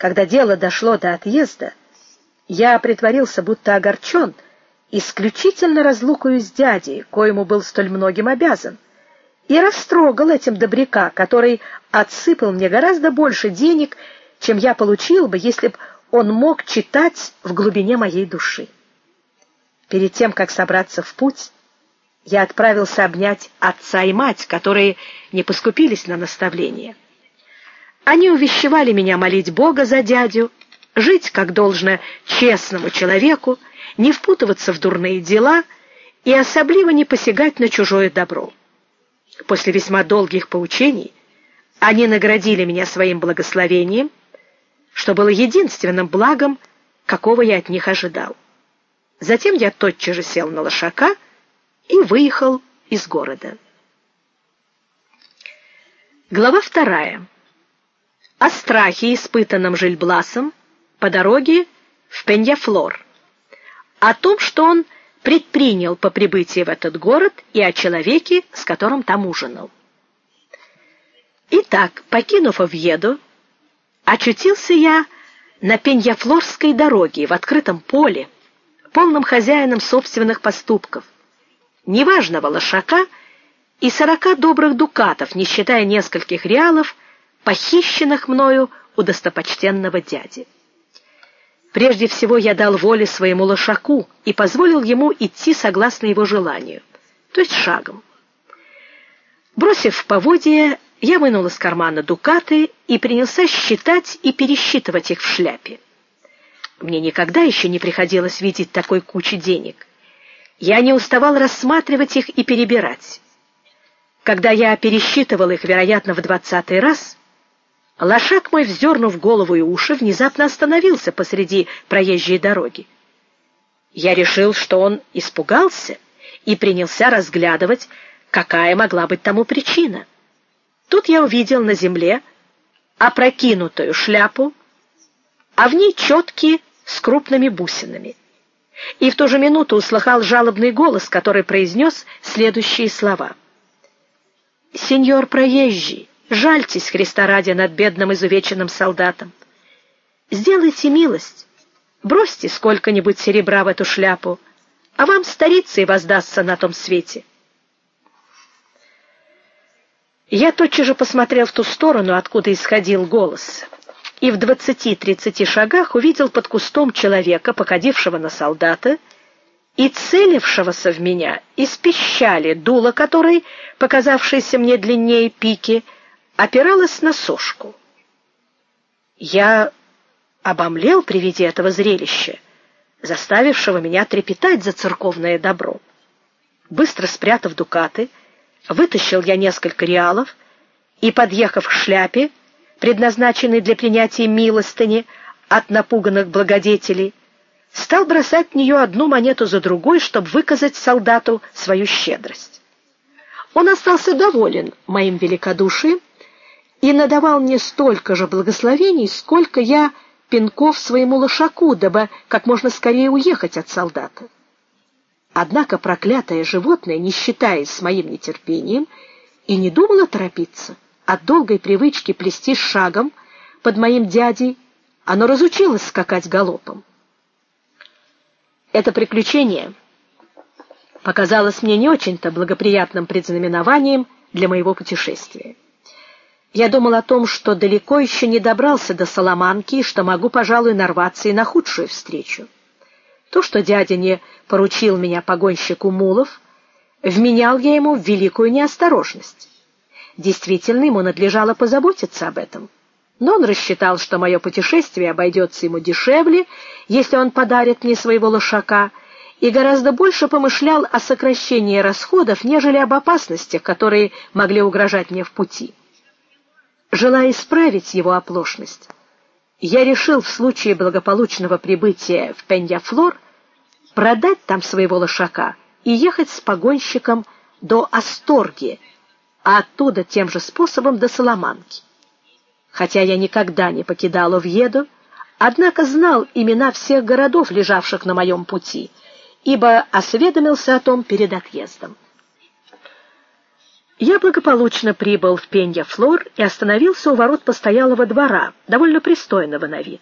Когда дело дошло до отъезда, я притворился, будто огорчен исключительно разлукою с дядей, коему был столь многим обязан, и растрогал этим добряка, который отсыпал мне гораздо больше денег, чем я получил бы, если б он мог читать в глубине моей души. Перед тем, как собраться в путь, я отправился обнять отца и мать, которые не поскупились на наставления. Они увещевали меня молить Бога за дядю, жить как должно честному человеку, не впутываться в дурные дела и особливо не посягать на чужое добро. После весьма долгих поучений они наградили меня своим благословением, что было единственным благом, какого я от них ожидал. Затем я тотчас же сел на лошака и выехал из города. Глава вторая о страхе, испытанном Жильбласом по дороге в Пеньяфлор, о том, что он предпринял по прибытии в этот город и о человеке, с которым там ужинал. Итак, покинув Овьедо, очутился я на Пеньяфлорской дороге в открытом поле, полном хозяином собственных поступков, неважного лошака и сорока добрых дукатов, не считая нескольких реалов, похищенных мною у достопочтенного дяди. Прежде всего я дал воле своему лошаку и позволил ему идти согласно его желанию, то есть шагом. Бросив поводья, я вынул из кармана дукаты и принялся считать и пересчитывать их в шляпе. Мне никогда еще не приходилось видеть такой кучи денег. Я не уставал рассматривать их и перебирать. Когда я пересчитывал их, вероятно, в двадцатый раз, Лошак мой, вздернув голову и уши, внезапно остановился посреди проезжей дороги. Я решил, что он испугался и принялся разглядывать, какая могла быть тому причина. Тут я увидел на земле опрокинутую шляпу, а в ней четки с крупными бусинами. И в ту же минуту услыхал жалобный голос, который произнес следующие слова: "Сеньор проезжий, Жальтесь Христа ради над бедным изувеченным солдатом. Сделайте милость, бросьте сколько-нибудь серебра в эту шляпу, а вам старица и воздастся на том свете. Я тотчас же посмотрел в ту сторону, откуда исходил голос, и в двадцати-тридцати шагах увидел под кустом человека, походившего на солдата, и целившегося в меня из пищали, дуло которой, показавшееся мне длиннее пики, — опиралась на сошку. Я обомлел при виде этого зрелища, заставившего меня трепетать за церковное добро. Быстро спрятав дукаты, вытащил я несколько реалов и, подъехав к шляпе, предназначенной для принятия милостыни от напуганных благодетелей, стал бросать в нее одну монету за другой, чтобы выказать солдату свою щедрость. Он остался доволен моим великодушием и надавал мне столько же благословений, сколько я пинков своему лошаку, дабы как можно скорее уехать от солдата. Однако проклятое животное, не считаясь с моим нетерпением, и не думало торопиться. От долгой привычки плести шагом под моим дядей, оно разучилось скакать галопом. Это приключение показалось мне не очень-то благоприятным предзнаменованием для моего путешествия. Я думал о том, что далеко еще не добрался до Соломанки и что могу, пожалуй, нарваться и на худшую встречу. То, что дядя не поручил меня погонщику мулов, вменял я ему в великую неосторожность. Действительно, ему надлежало позаботиться об этом. Но он рассчитал, что мое путешествие обойдется ему дешевле, если он подарит мне своего лошака, и гораздо больше помышлял о сокращении расходов, нежели об опасностях, которые могли угрожать мне в пути. Желая исправить его оплошность, я решил в случае благополучного прибытия в Пеньяфлор продать там своего лошака и ехать с погонщиком до Асторги, а оттуда тем же способом до Соломанки. Хотя я никогда не покидал Овьедо, однако знал имена всех городов, лежавших на моем пути, ибо осведомился о том перед отъездом. Я благополучно прибыл в Пенья-Флор и остановился у ворот постоялого двора, довольно пристойного на вид.